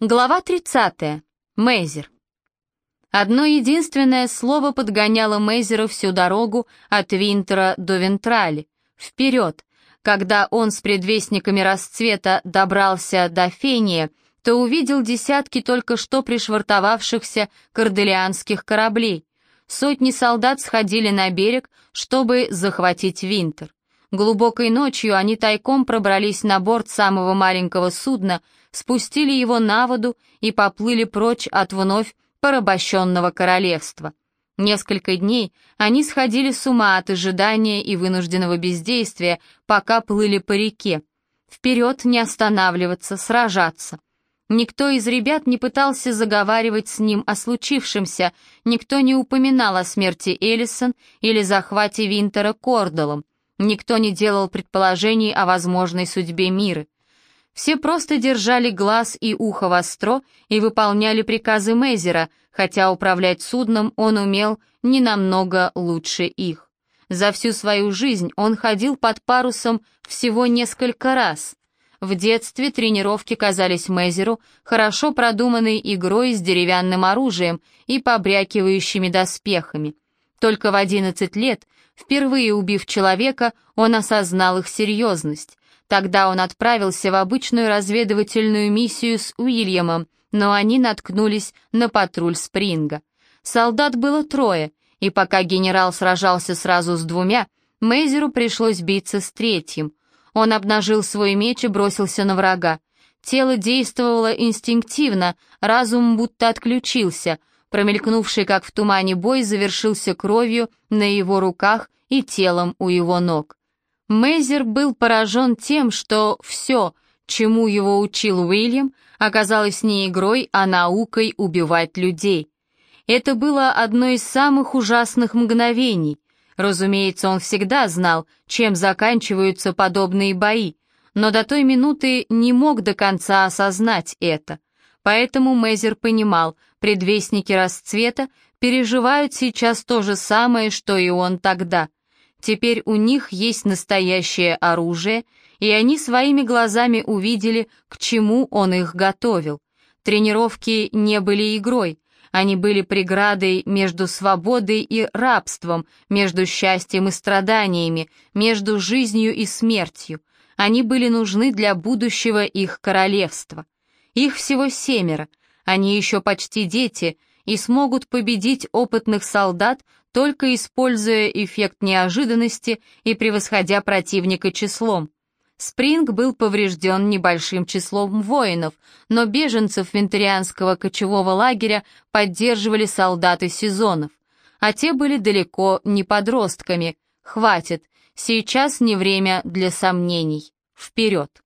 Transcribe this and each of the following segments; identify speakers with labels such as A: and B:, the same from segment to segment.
A: Глава 30. Мейзер. Одно единственное слово подгоняло Мейзера всю дорогу от Винтера до Вентрали. Вперед! Когда он с предвестниками расцвета добрался до Фения, то увидел десятки только что пришвартовавшихся корделианских кораблей. Сотни солдат сходили на берег, чтобы захватить Винтер. Глубокой ночью они тайком пробрались на борт самого маленького судна, спустили его на воду и поплыли прочь от вновь порабощенного королевства. Несколько дней они сходили с ума от ожидания и вынужденного бездействия, пока плыли по реке. Вперед не останавливаться, сражаться. Никто из ребят не пытался заговаривать с ним о случившемся, никто не упоминал о смерти Эллисон или захвате Винтера Кордалом. Никто не делал предположений о возможной судьбе мира. Все просто держали глаз и ухо востро и выполняли приказы Мейзера, хотя управлять судном он умел не намного лучше их. За всю свою жизнь он ходил под парусом всего несколько раз. В детстве тренировки казались Мейзеру хорошо продуманной игрой с деревянным оружием и побрякивающими доспехами. Только в 11 лет Впервые убив человека, он осознал их серьезность. Тогда он отправился в обычную разведывательную миссию с Уильямом, но они наткнулись на патруль Спринга. Солдат было трое, и пока генерал сражался сразу с двумя, Мейзеру пришлось биться с третьим. Он обнажил свой меч и бросился на врага. Тело действовало инстинктивно, разум будто отключился — Промелькнувший, как в тумане, бой завершился кровью на его руках и телом у его ног. Мейзер был поражен тем, что все, чему его учил Уильям, оказалось не игрой, а наукой убивать людей. Это было одно из самых ужасных мгновений. Разумеется, он всегда знал, чем заканчиваются подобные бои, но до той минуты не мог до конца осознать это. Поэтому Мейзер понимал, предвестники расцвета переживают сейчас то же самое, что и он тогда. Теперь у них есть настоящее оружие, и они своими глазами увидели, к чему он их готовил. Тренировки не были игрой, они были преградой между свободой и рабством, между счастьем и страданиями, между жизнью и смертью. Они были нужны для будущего их королевства. Их всего семеро, они еще почти дети и смогут победить опытных солдат, только используя эффект неожиданности и превосходя противника числом. Спринг был поврежден небольшим числом воинов, но беженцев винтерианского кочевого лагеря поддерживали солдаты сезонов, а те были далеко не подростками. Хватит, сейчас не время для сомнений. Вперед!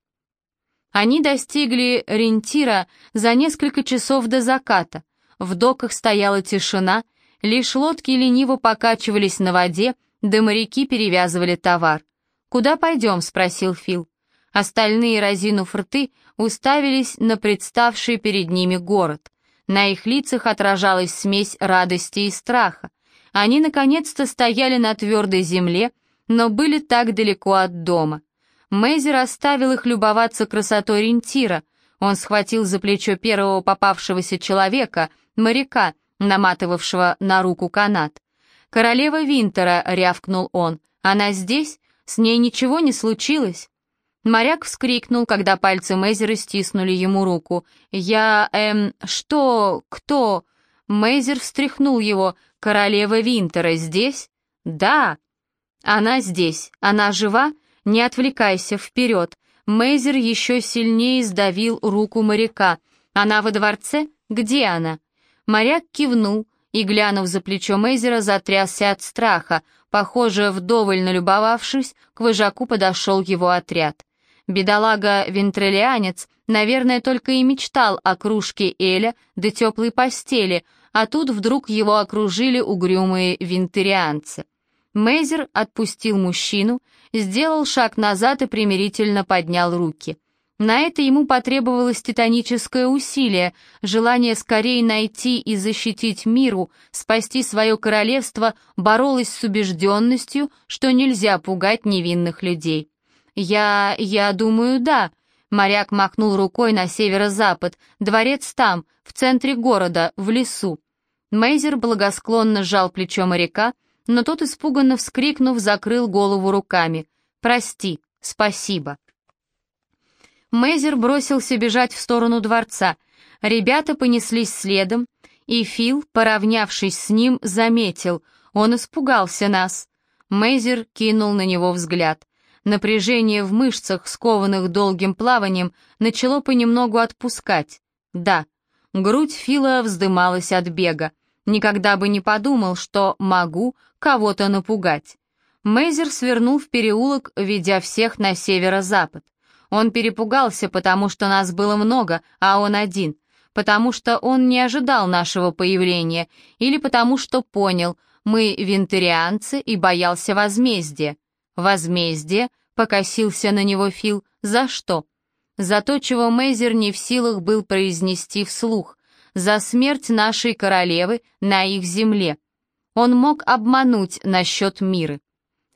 A: Они достигли Рентира за несколько часов до заката. В доках стояла тишина, лишь лодки лениво покачивались на воде, да моряки перевязывали товар. «Куда пойдем?» — спросил Фил. Остальные, разинув рты, уставились на представший перед ними город. На их лицах отражалась смесь радости и страха. Они наконец-то стояли на твердой земле, но были так далеко от дома. Мейзер оставил их любоваться красотой рентира. Он схватил за плечо первого попавшегося человека, моряка, наматывавшего на руку канат. «Королева Винтера», — рявкнул он, — «она здесь? С ней ничего не случилось?» Моряк вскрикнул, когда пальцы Мейзера стиснули ему руку. «Я... эм... что... кто...» Мейзер встряхнул его. «Королева Винтера здесь?» «Да». «Она здесь. Она жива?» «Не отвлекайся, вперед!» Мейзер еще сильнее сдавил руку моряка. «Она во дворце? Где она?» Моряк кивнул и, глянув за плечо Мейзера, затрясся от страха. Похоже, вдоволь налюбовавшись, к вожаку подошел его отряд. Бедолага-вентрелианец, наверное, только и мечтал о кружке Эля да теплой постели, а тут вдруг его окружили угрюмые винтерианцы. Мейзер отпустил мужчину, сделал шаг назад и примирительно поднял руки. На это ему потребовалось титаническое усилие, желание скорее найти и защитить миру, спасти свое королевство, боролось с убежденностью, что нельзя пугать невинных людей. «Я... я думаю, да», Моряк махнул рукой на северо-запад. Дворец там, в центре города, в лесу. Мейзер благосклонно сжал плечо моряка, но тот, испуганно вскрикнув, закрыл голову руками. «Прости, спасибо». Мейзер бросился бежать в сторону дворца. Ребята понеслись следом, и Фил, поравнявшись с ним, заметил. Он испугался нас. Мейзер кинул на него взгляд. Напряжение в мышцах, скованных долгим плаванием, начало понемногу отпускать. Да, грудь Фила вздымалась от бега. Никогда бы не подумал, что могу кого-то напугать. Мейзер свернул в переулок, ведя всех на северо-запад. Он перепугался, потому что нас было много, а он один, потому что он не ожидал нашего появления, или потому что понял, мы винтерианцы и боялся возмездия. Возмездие, покосился на него Фил, за что? За то, чего Мейзер не в силах был произнести вслух, за смерть нашей королевы на их земле. Он мог обмануть насчет мира.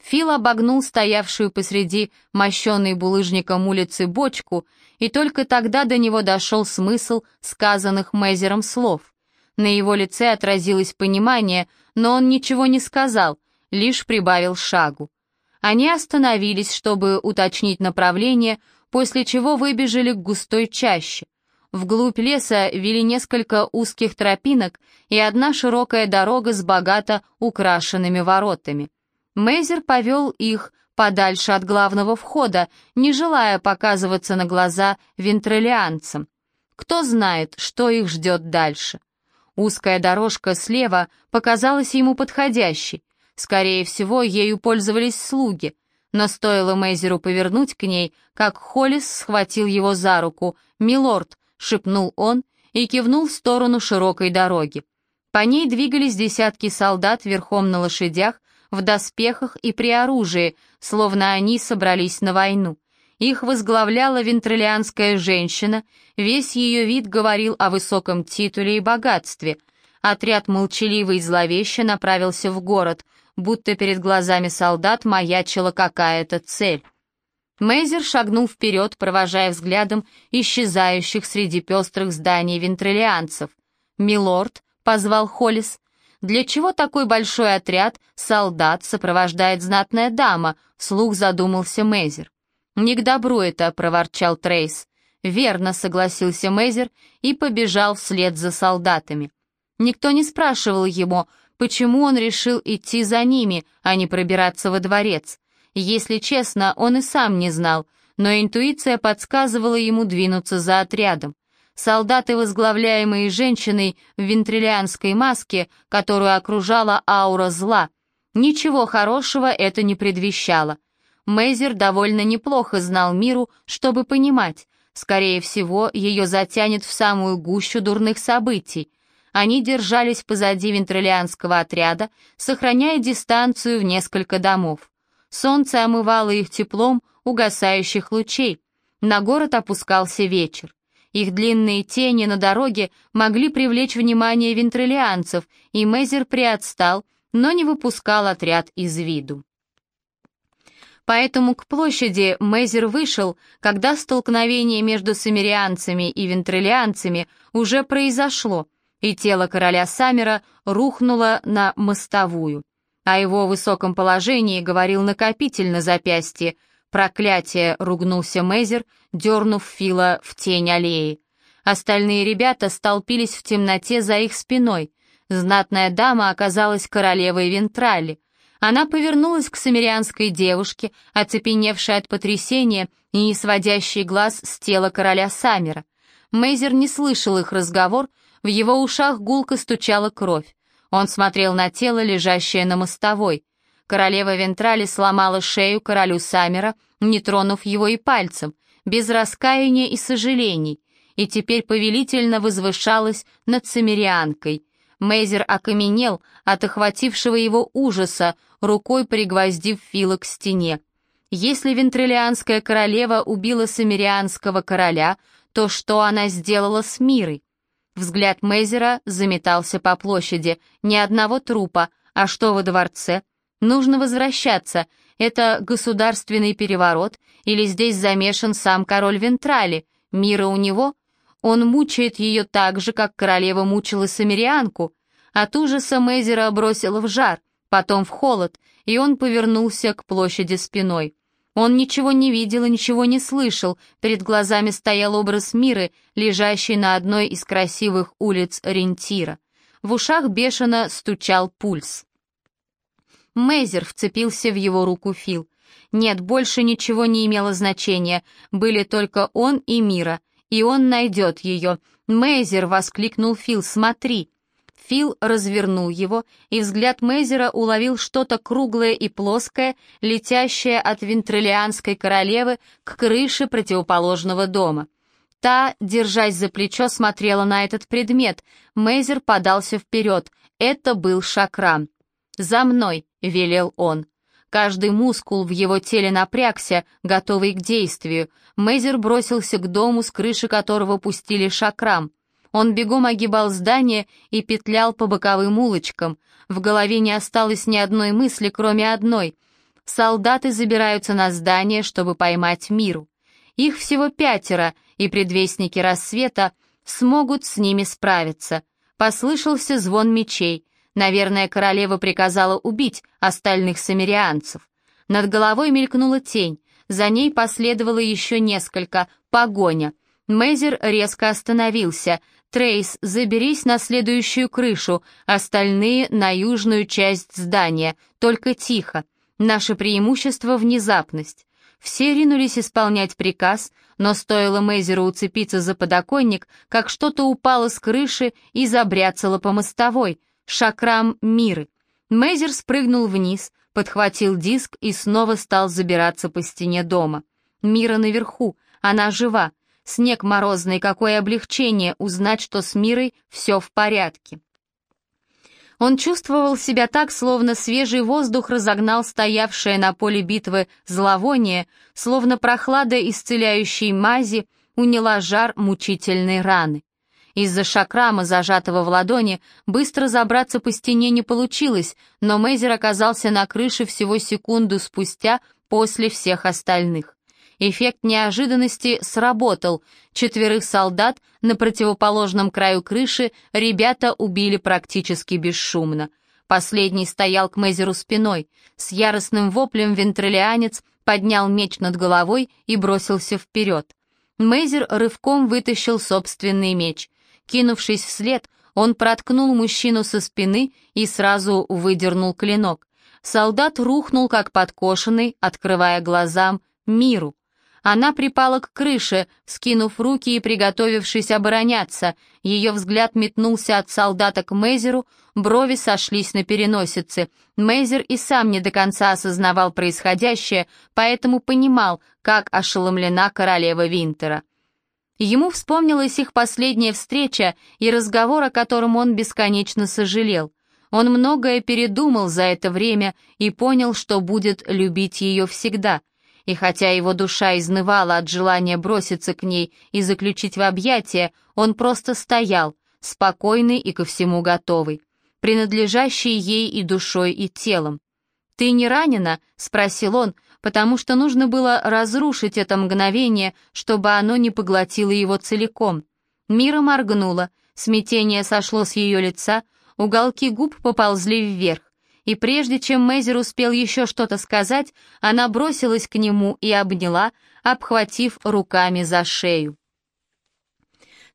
A: Фил обогнул стоявшую посреди мощенной булыжником улицы бочку, и только тогда до него дошел смысл сказанных Мейзером слов. На его лице отразилось понимание, но он ничего не сказал, лишь прибавил шагу. Они остановились, чтобы уточнить направление, после чего выбежали к густой чаще. Вглубь леса вели несколько узких тропинок и одна широкая дорога с богато украшенными воротами. Мейзер повел их подальше от главного входа, не желая показываться на глаза вентролианцам. Кто знает, что их ждет дальше. Узкая дорожка слева показалась ему подходящей. Скорее всего, ею пользовались слуги. Но стоило Мейзеру повернуть к ней, как Холлис схватил его за руку. «Милорд», — шепнул он и кивнул в сторону широкой дороги. По ней двигались десятки солдат верхом на лошадях, в доспехах и при оружии, словно они собрались на войну. Их возглавляла вентролианская женщина, весь ее вид говорил о высоком титуле и богатстве. Отряд молчаливо и зловеще направился в город, будто перед глазами солдат маячила какая-то цель. Мейзер шагнул вперед, провожая взглядом исчезающих среди пестрых зданий вентролианцев. «Милорд», — позвал Холлис, «Для чего такой большой отряд солдат сопровождает знатная дама?» — вслух задумался Мейзер. «Не к добру это», — проворчал Трейс. «Верно», — согласился Мейзер и побежал вслед за солдатами. Никто не спрашивал его, почему он решил идти за ними, а не пробираться во дворец. Если честно, он и сам не знал, но интуиция подсказывала ему двинуться за отрядом. Солдаты, возглавляемые женщиной в вентрилианской маске, которую окружала аура зла. Ничего хорошего это не предвещало. Мейзер довольно неплохо знал миру, чтобы понимать, скорее всего, ее затянет в самую гущу дурных событий. Они держались позади вентрилианского отряда, сохраняя дистанцию в несколько домов. Солнце омывало их теплом угасающих лучей. На город опускался вечер. Их длинные тени на дороге могли привлечь внимание вентрилианцев, и Мейзер приотстал, но не выпускал отряд из виду. Поэтому к площади Мейзер вышел, когда столкновение между самирианцами и вентрилианцами уже произошло, и тело короля Самера рухнуло на мостовую. О его высоком положении говорил накопитель на запястье — «Проклятие!» — ругнулся Мейзер, дернув Фила в тень аллеи. Остальные ребята столпились в темноте за их спиной. Знатная дама оказалась королевой Вентрали. Она повернулась к самирианской девушке, оцепеневшей от потрясения и не сводящей глаз с тела короля Самера. Мейзер не слышал их разговор, в его ушах гулко стучала кровь. Он смотрел на тело, лежащее на мостовой. Королева Вентрали сломала шею королю Самера, не тронув его и пальцем, без раскаяния и сожалений, и теперь повелительно возвышалась над Самирианкой. Мейзер окаменел от охватившего его ужаса, рукой пригвоздив Фила к стене. Если вентрилианская королева убила самирианского короля, то что она сделала с Мирой? Взгляд Мейзера заметался по площади. Ни одного трупа, а что во дворце? Нужно возвращаться. Это государственный переворот, Или здесь замешан сам король Вентрали? Мира у него? Он мучает ее так же, как королева мучила Самирианку. От ужаса Мейзера бросила в жар, потом в холод, и он повернулся к площади спиной. Он ничего не видел и ничего не слышал, перед глазами стоял образ Миры, лежащий на одной из красивых улиц Рентира. В ушах бешено стучал пульс. Мейзер вцепился в его руку Фил. Нет, больше ничего не имело значения, были только он и Мира, и он найдет ее. Мейзер воскликнул Фил, смотри. Фил развернул его, и взгляд Мейзера уловил что-то круглое и плоское, летящее от вентрилианской королевы к крыше противоположного дома. Та, держась за плечо, смотрела на этот предмет. Мейзер подался вперед. Это был шакрам. «За мной!» — велел он. Каждый мускул в его теле напрягся, готовый к действию. Мейзер бросился к дому, с крыши которого пустили шакрам. Он бегом огибал здание и петлял по боковым улочкам. В голове не осталось ни одной мысли, кроме одной. Солдаты забираются на здание, чтобы поймать миру. Их всего пятеро, и предвестники рассвета смогут с ними справиться. Послышался звон мечей. Наверное, королева приказала убить остальных самирианцев. Над головой мелькнула тень, за ней последовало еще несколько, погоня. Мейзер резко остановился. «Трейс, заберись на следующую крышу, остальные — на южную часть здания, только тихо. Наше преимущество — внезапность». Все ринулись исполнять приказ, но стоило Мейзеру уцепиться за подоконник, как что-то упало с крыши и забряцало по мостовой — шакрам Миры. Мейзер спрыгнул вниз, подхватил диск и снова стал забираться по стене дома. Мира наверху, она жива. Снег морозный, какое облегчение узнать, что с Мирой все в порядке. Он чувствовал себя так, словно свежий воздух разогнал стоявшее на поле битвы зловоние, словно прохлада исцеляющей мази уняла жар мучительной раны. Из-за шакрама, зажатого в ладони, быстро забраться по стене не получилось, но Мейзер оказался на крыше всего секунду спустя после всех остальных. Эффект неожиданности сработал. Четверых солдат на противоположном краю крыши ребята убили практически бесшумно. Последний стоял к Мейзеру спиной. С яростным воплем вентрилианец поднял меч над головой и бросился вперед. Мейзер рывком вытащил собственный меч. Кинувшись вслед, он проткнул мужчину со спины и сразу выдернул клинок. Солдат рухнул, как подкошенный, открывая глазам миру. Она припала к крыше, скинув руки и приготовившись обороняться. Ее взгляд метнулся от солдата к Мейзеру, брови сошлись на переносице. Мейзер и сам не до конца осознавал происходящее, поэтому понимал, как ошеломлена королева Винтера. Ему вспомнилась их последняя встреча и разговор, о котором он бесконечно сожалел. Он многое передумал за это время и понял, что будет любить ее всегда. И хотя его душа изнывала от желания броситься к ней и заключить в объятия, он просто стоял, спокойный и ко всему готовый, принадлежащий ей и душой, и телом. «Ты не ранена?» — спросил он, потому что нужно было разрушить это мгновение, чтобы оно не поглотило его целиком. Мира моргнула, смятение сошло с ее лица, уголки губ поползли вверх, и прежде чем Мейзер успел еще что-то сказать, она бросилась к нему и обняла, обхватив руками за шею.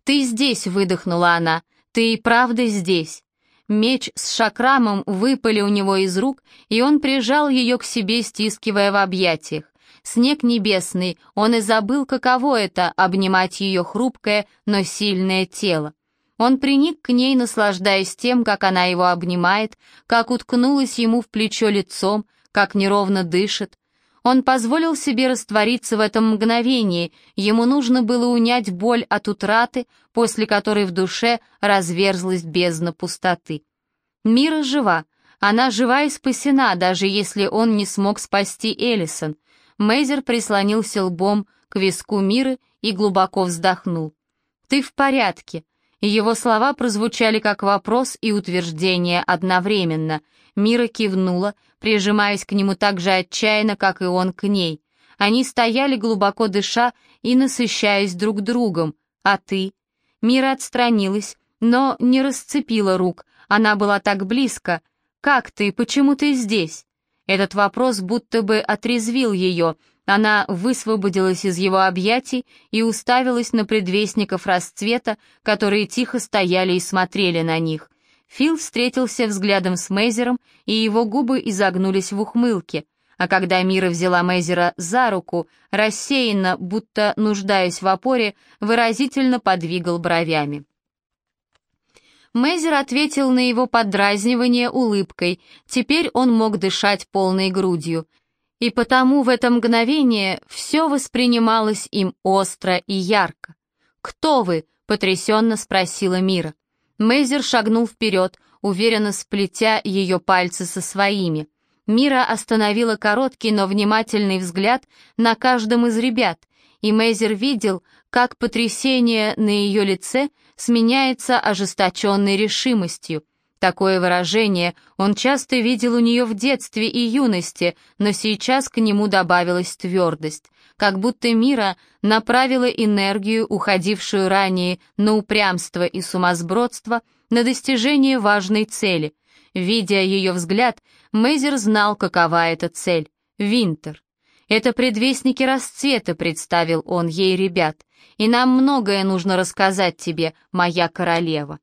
A: «Ты здесь», — выдохнула она, — «ты и правда здесь». Меч с шакрамом выпали у него из рук, и он прижал ее к себе, стискивая в объятиях. Снег небесный, он и забыл, каково это — обнимать ее хрупкое, но сильное тело. Он приник к ней, наслаждаясь тем, как она его обнимает, как уткнулась ему в плечо лицом, как неровно дышит. Он позволил себе раствориться в этом мгновении, ему нужно было унять боль от утраты, после которой в душе разверзлась бездна пустоты. Мира жива, она жива и спасена, даже если он не смог спасти Эллисон. Мейзер прислонился лбом к виску Миры и глубоко вздохнул. «Ты в порядке?» Его слова прозвучали как вопрос и утверждение одновременно. Мира кивнула, прижимаясь к нему так же отчаянно, как и он к ней. Они стояли глубоко дыша и насыщаясь друг другом. А ты? Мира отстранилась, но не расцепила рук. Она была так близко. «Как ты? Почему ты здесь?» Этот вопрос будто бы отрезвил ее. Она высвободилась из его объятий и уставилась на предвестников расцвета, которые тихо стояли и смотрели на них. Фил встретился взглядом с Мейзером, и его губы изогнулись в ухмылке. А когда Мира взяла Мейзера за руку, рассеянно, будто нуждаясь в опоре, выразительно подвигал бровями. Мейзер ответил на его подразнивание улыбкой. Теперь он мог дышать полной грудью. И потому в это мгновение все воспринималось им остро и ярко. «Кто вы?» — потрясенно спросила Мира. Мейзер шагнул вперед, уверенно сплетя ее пальцы со своими. Мира остановила короткий, но внимательный взгляд на каждом из ребят, и Мейзер видел, как потрясение на ее лице сменяется ожесточенной решимостью. Такое выражение он часто видел у нее в детстве и юности, но сейчас к нему добавилась твердость, как будто Мира направила энергию, уходившую ранее на упрямство и сумасбродство, на достижение важной цели. Видя ее взгляд, Мейзер знал, какова эта цель — Винтер. «Это предвестники расцвета», — представил он ей ребят, «и нам многое нужно рассказать тебе, моя королева».